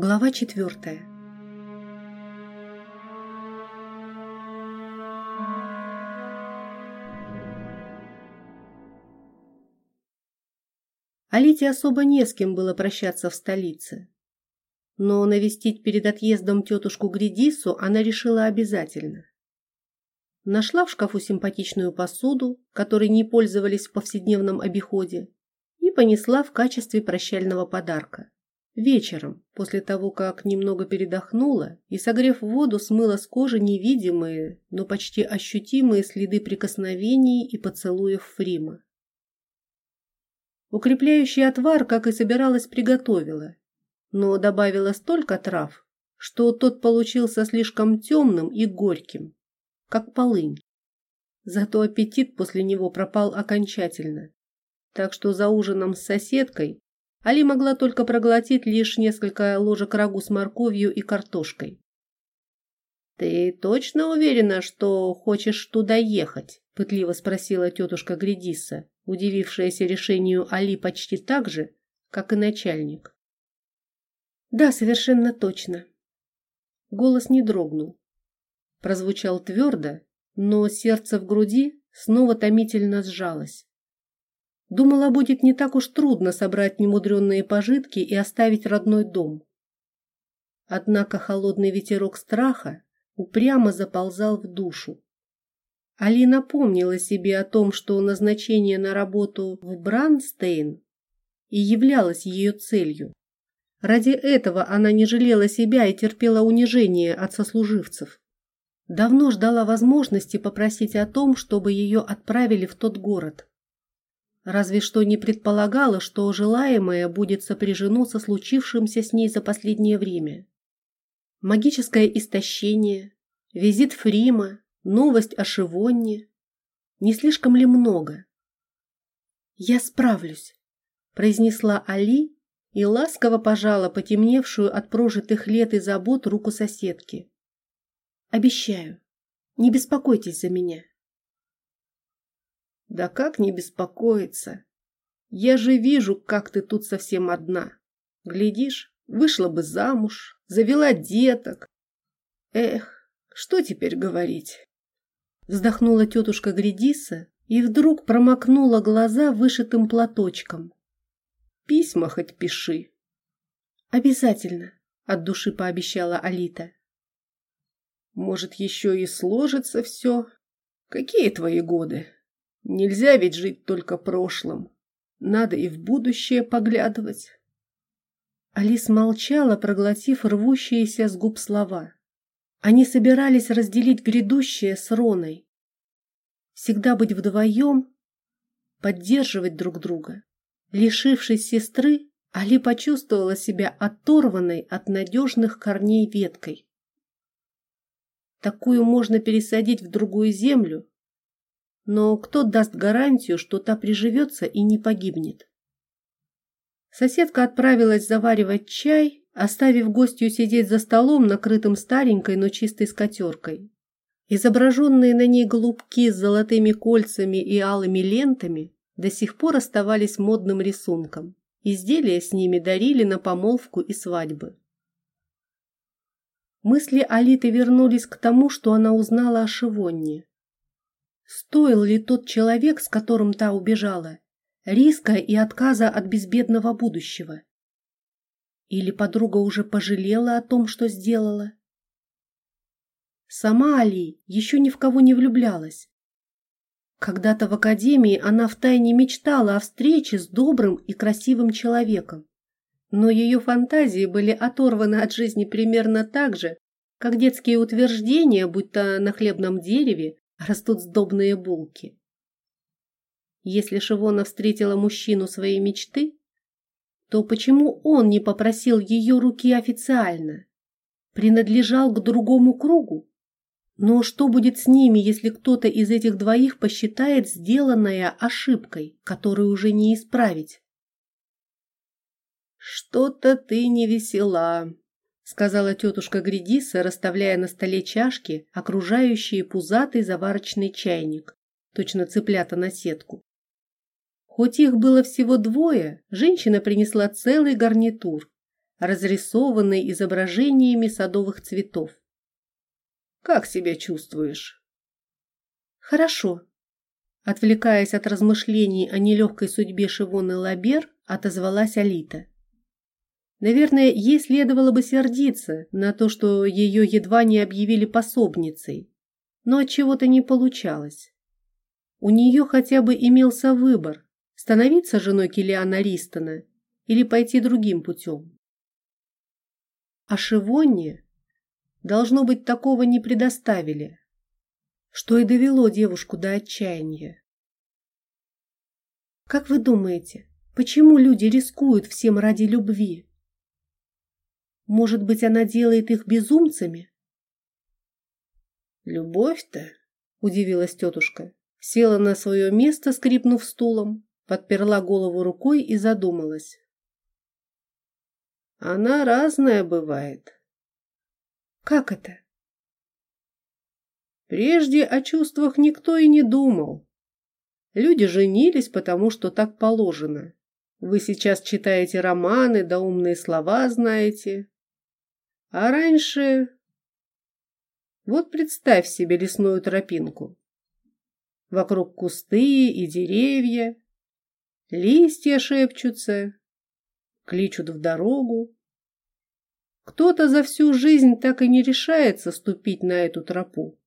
Глава четвертая. Алите особо не с кем было прощаться в столице. Но навестить перед отъездом тетушку Гридису она решила обязательно. Нашла в шкафу симпатичную посуду, которой не пользовались в повседневном обиходе, и понесла в качестве прощального подарка. Вечером, после того, как немного передохнула и, согрев воду, смыла с кожи невидимые, но почти ощутимые следы прикосновений и поцелуев Фрима. Укрепляющий отвар, как и собиралась, приготовила, но добавила столько трав, что тот получился слишком темным и горьким, как полынь. Зато аппетит после него пропал окончательно, так что за ужином с соседкой Али могла только проглотить лишь несколько ложек рагу с морковью и картошкой. «Ты точно уверена, что хочешь туда ехать?» – пытливо спросила тетушка Гредиса, удивившаяся решению Али почти так же, как и начальник. «Да, совершенно точно». Голос не дрогнул. Прозвучал твердо, но сердце в груди снова томительно сжалось. Думала, будет не так уж трудно собрать немудренные пожитки и оставить родной дом. Однако холодный ветерок страха упрямо заползал в душу. Алина помнила себе о том, что назначение на работу в Бранстейн и являлось ее целью. Ради этого она не жалела себя и терпела унижение от сослуживцев. Давно ждала возможности попросить о том, чтобы ее отправили в тот город. Разве что не предполагала, что желаемое будет сопряжено со случившимся с ней за последнее время. Магическое истощение, визит Фрима, новость о Шивонне. Не слишком ли много? «Я справлюсь», – произнесла Али и ласково пожала потемневшую от прожитых лет и забот руку соседки. «Обещаю, не беспокойтесь за меня». «Да как не беспокоиться? Я же вижу, как ты тут совсем одна. Глядишь, вышла бы замуж, завела деток. Эх, что теперь говорить?» Вздохнула тетушка Гредиса и вдруг промокнула глаза вышитым платочком. «Письма хоть пиши». «Обязательно», — от души пообещала Алита. «Может, еще и сложится все? Какие твои годы? Нельзя ведь жить только прошлым. Надо и в будущее поглядывать». Алис молчала, проглотив рвущиеся с губ слова. Они собирались разделить грядущее с Роной. Всегда быть вдвоем, поддерживать друг друга. Лишившись сестры, Али почувствовала себя оторванной от надежных корней веткой. Такую можно пересадить в другую землю, но кто даст гарантию, что та приживется и не погибнет? Соседка отправилась заваривать чай, оставив гостью сидеть за столом, накрытым старенькой, но чистой скатеркой. Изображенные на ней голубки с золотыми кольцами и алыми лентами до сих пор оставались модным рисунком. Изделия с ними дарили на помолвку и свадьбы. Мысли Алиты вернулись к тому, что она узнала о Шивонне. Стоил ли тот человек, с которым та убежала, риска и отказа от безбедного будущего? Или подруга уже пожалела о том, что сделала? Сама Али еще ни в кого не влюблялась. Когда-то в академии она втайне мечтала о встрече с добрым и красивым человеком. Но ее фантазии были оторваны от жизни примерно так же, как детские утверждения, будто на хлебном дереве растут сдобные булки. Если Шивона встретила мужчину своей мечты, то почему он не попросил ее руки официально? Принадлежал к другому кругу? Но что будет с ними, если кто-то из этих двоих посчитает сделанное ошибкой, которую уже не исправить? «Что-то ты не весела», — сказала тетушка Гридиса, расставляя на столе чашки, окружающие пузатый заварочный чайник, точно цыплята на сетку. Хоть их было всего двое, женщина принесла целый гарнитур. разрисованный изображениями садовых цветов. «Как себя чувствуешь?» «Хорошо», Отвлекаясь от размышлений о нелегкой судьбе Шивоны Лабер, отозвалась Алита. Наверное, ей следовало бы сердиться на то, что ее едва не объявили пособницей, но от чего-то не получалось. У нее хотя бы имелся выбор – становиться женой Килиана Ристона или пойти другим путем. А Шивонне, должно быть, такого не предоставили, что и довело девушку до отчаяния. Как вы думаете, почему люди рискуют всем ради любви? Может быть, она делает их безумцами? Любовь-то, удивилась тетушка, села на свое место, скрипнув стулом, подперла голову рукой и задумалась. Она разная бывает. Как это? Прежде о чувствах никто и не думал. Люди женились, потому что так положено. Вы сейчас читаете романы, да умные слова знаете. А раньше... Вот представь себе лесную тропинку. Вокруг кусты и деревья. Листья шепчутся, кличут в дорогу. Кто-то за всю жизнь так и не решается ступить на эту тропу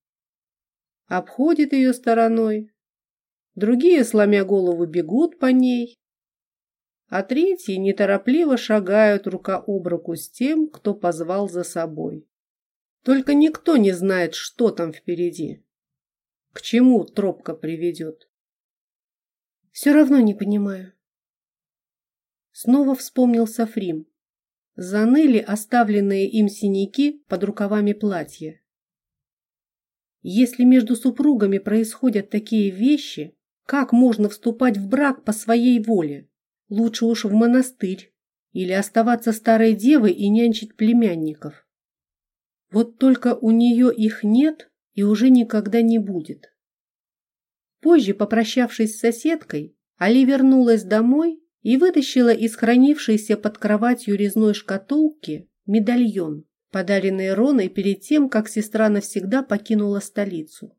обходит ее стороной, другие, сломя голову, бегут по ней, а третьи неторопливо шагают рука об руку с тем, кто позвал за собой. Только никто не знает, что там впереди, к чему тропка приведет. Все равно не понимаю. Снова вспомнил Сафрим. Заныли оставленные им синяки под рукавами платья. Если между супругами происходят такие вещи, как можно вступать в брак по своей воле? Лучше уж в монастырь или оставаться старой девой и нянчить племянников. Вот только у нее их нет и уже никогда не будет. Позже, попрощавшись с соседкой, Али вернулась домой и вытащила из хранившейся под кроватью резной шкатулки медальон подаренный Роной перед тем, как сестра навсегда покинула столицу.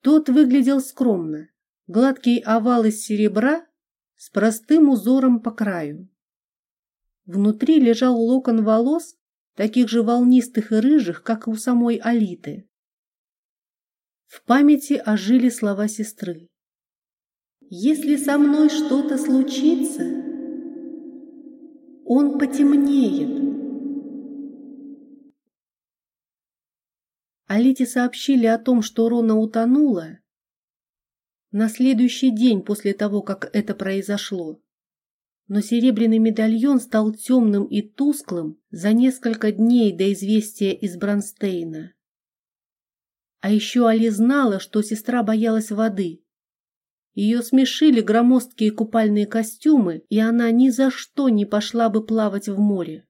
Тот выглядел скромно, гладкий овал из серебра с простым узором по краю. Внутри лежал локон волос, таких же волнистых и рыжих, как и у самой Алиты. В памяти ожили слова сестры. «Если со мной что-то случится, он потемнеет, Алите сообщили о том, что Рона утонула на следующий день после того, как это произошло. Но серебряный медальон стал темным и тусклым за несколько дней до известия из Бронстейна. А еще Али знала, что сестра боялась воды. Ее смешили громоздкие купальные костюмы, и она ни за что не пошла бы плавать в море.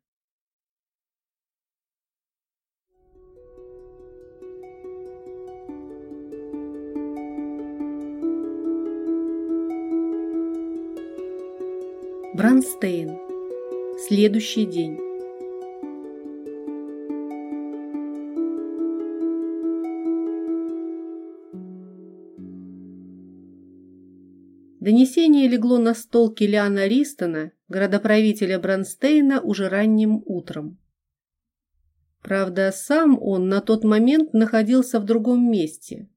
Бранстейн. Следующий день. Донесение легло на стол Килиана Ристона, градоправителя Бранстейна, уже ранним утром. Правда, сам он на тот момент находился в другом месте.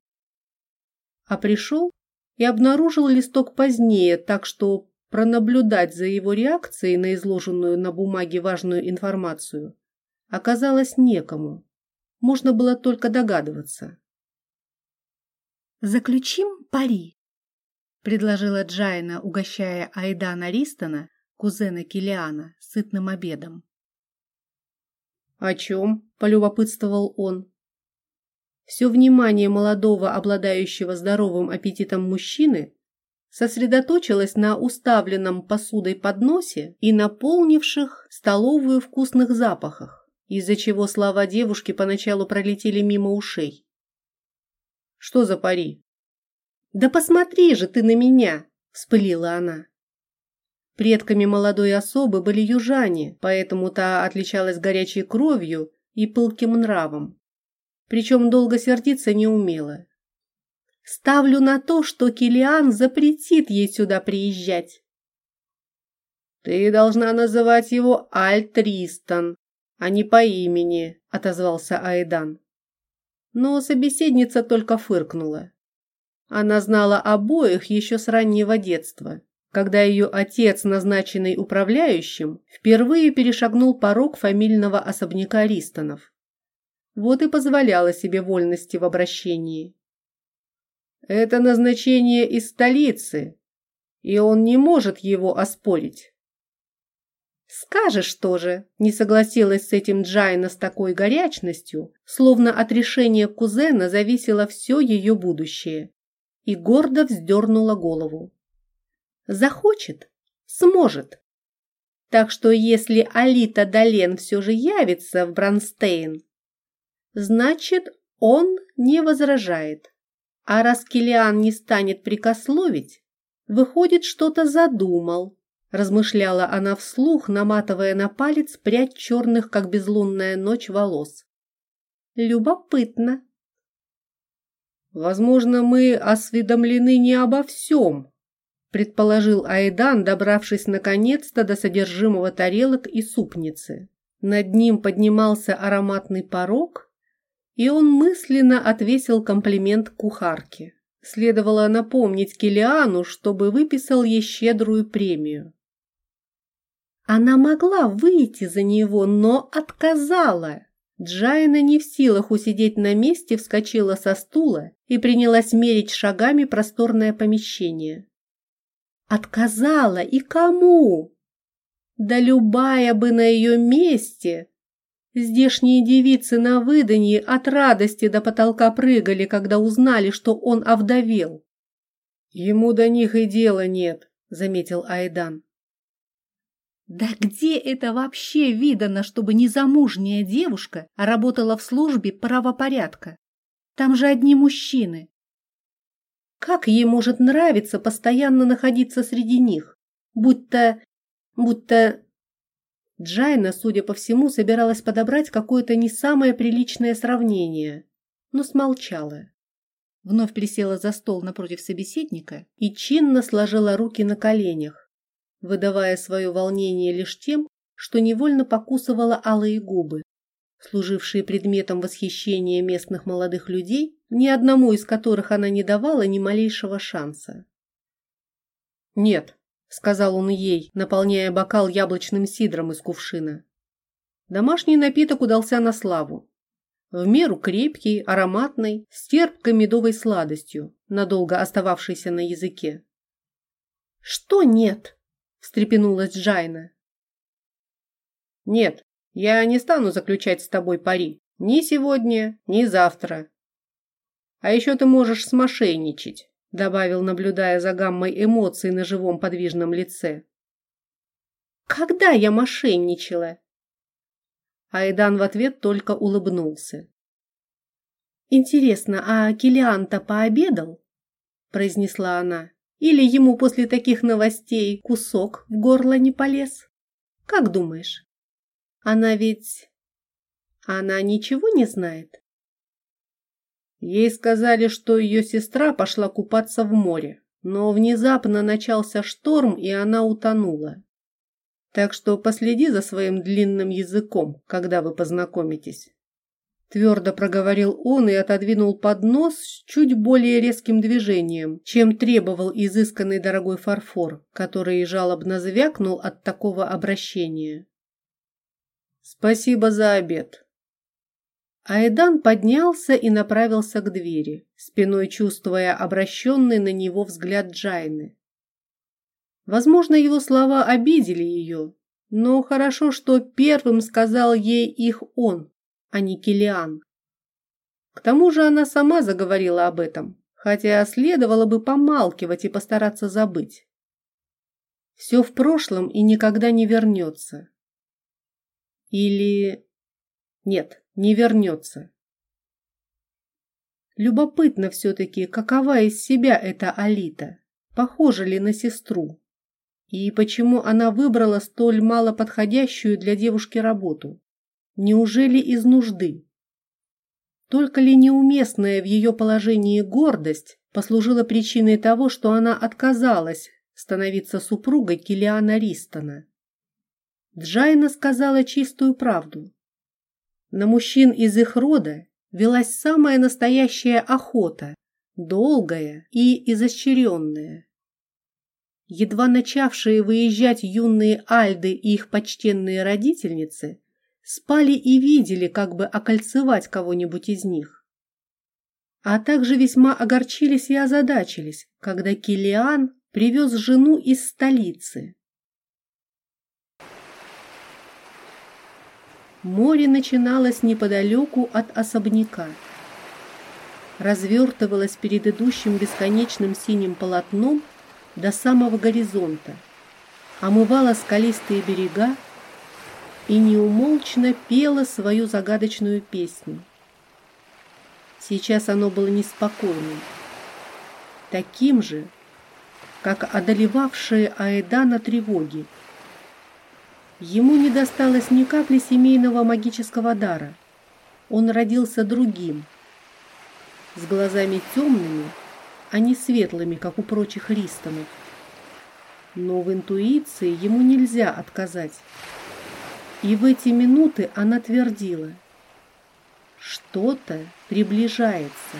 А пришел и обнаружил листок позднее, так что Пронаблюдать за его реакцией на изложенную на бумаге важную информацию оказалось некому. Можно было только догадываться. «Заключим пари», — предложила Джайна, угощая Айдана Ристона, кузена Килиана, сытным обедом. «О чем?» – полюбопытствовал он. Все внимание молодого, обладающего здоровым аппетитом мужчины сосредоточилась на уставленном посудой подносе и наполнивших столовую вкусных запахах, из-за чего слова девушки поначалу пролетели мимо ушей. «Что за пари?» «Да посмотри же ты на меня!» – вспылила она. Предками молодой особы были южане, поэтому та отличалась горячей кровью и пылким нравом. Причем долго сердиться не умела. Ставлю на то, что Килиан запретит ей сюда приезжать. Ты должна называть его Альтристан, а не по имени, отозвался Айдан. Но собеседница только фыркнула. Она знала обоих еще с раннего детства, когда ее отец, назначенный управляющим, впервые перешагнул порог фамильного особняка Ристонов. Вот и позволяла себе вольности в обращении. Это назначение из столицы, и он не может его оспорить. «Скажешь тоже», – не согласилась с этим Джайна с такой горячностью, словно от решения кузена зависело все ее будущее, и гордо вздернула голову. «Захочет, сможет. Так что если Алита Долен все же явится в Бронстейн, значит, он не возражает. А раз Килиан не станет прикословить, выходит, что-то задумал, размышляла она вслух, наматывая на палец прядь черных, как безлунная ночь, волос. Любопытно. Возможно, мы осведомлены не обо всем, предположил Айдан, добравшись наконец-то до содержимого тарелок и супницы. Над ним поднимался ароматный порог, и он мысленно отвесил комплимент кухарке. Следовало напомнить Килиану, чтобы выписал ей щедрую премию. Она могла выйти за него, но отказала. Джайна не в силах усидеть на месте, вскочила со стула и принялась мерить шагами просторное помещение. Отказала и кому? Да любая бы на ее месте Здешние девицы на выданье от радости до потолка прыгали, когда узнали, что он овдовел. «Ему до них и дела нет», — заметил Айдан. Да где это вообще видано, чтобы незамужняя девушка работала в службе правопорядка? Там же одни мужчины. Как ей может нравиться постоянно находиться среди них? Будь-то... будь-то... Джайна, судя по всему, собиралась подобрать какое-то не самое приличное сравнение, но смолчала. Вновь присела за стол напротив собеседника и чинно сложила руки на коленях, выдавая свое волнение лишь тем, что невольно покусывала алые губы, служившие предметом восхищения местных молодых людей, ни одному из которых она не давала ни малейшего шанса. «Нет, — сказал он ей, наполняя бокал яблочным сидром из кувшина. Домашний напиток удался на славу. В меру крепкий, ароматный, с терпкой медовой сладостью, надолго остававшейся на языке. «Что нет?» – встрепенулась Джайна. «Нет, я не стану заключать с тобой пари. Ни сегодня, ни завтра. А еще ты можешь смошенничать добавил, наблюдая за гаммой эмоций на живом подвижном лице. Когда я мошенничала? Айдан в ответ только улыбнулся. Интересно, а Килиан-то пообедал? произнесла она. Или ему после таких новостей кусок в горло не полез? Как думаешь? Она ведь она ничего не знает? Ей сказали, что ее сестра пошла купаться в море, но внезапно начался шторм, и она утонула. Так что последи за своим длинным языком, когда вы познакомитесь. Твердо проговорил он и отодвинул поднос с чуть более резким движением, чем требовал изысканный дорогой фарфор, который жалобно звякнул от такого обращения. «Спасибо за обед», Айдан поднялся и направился к двери, спиной чувствуя обращенный на него взгляд Джайны. Возможно, его слова обидели ее, но хорошо, что первым сказал ей их он, а не Килиан. К тому же она сама заговорила об этом, хотя следовало бы помалкивать и постараться забыть. Все в прошлом и никогда не вернется. Или... Нет, не вернется. Любопытно все-таки, какова из себя эта Алита, похожа ли на сестру. И почему она выбрала столь малоподходящую для девушки работу? Неужели из нужды? Только ли неуместная в ее положении гордость послужила причиной того, что она отказалась становиться супругой Килиана Ристона? Джайна сказала чистую правду. На мужчин из их рода велась самая настоящая охота, долгая и изощренная. Едва начавшие выезжать юные альды и их почтенные родительницы спали и видели, как бы окольцевать кого-нибудь из них. А также весьма огорчились и озадачились, когда Килиан привез жену из столицы. Море начиналось неподалеку от особняка. Развертывалось перед идущим бесконечным синим полотном до самого горизонта, омывало скалистые берега и неумолчно пело свою загадочную песню. Сейчас оно было неспокойным, таким же, как одолевавшие Аэдана тревоги. Ему не досталось ни капли семейного магического дара. Он родился другим, с глазами темными, а не светлыми, как у прочих ристонов. Но в интуиции ему нельзя отказать. И в эти минуты она твердила, что-то приближается.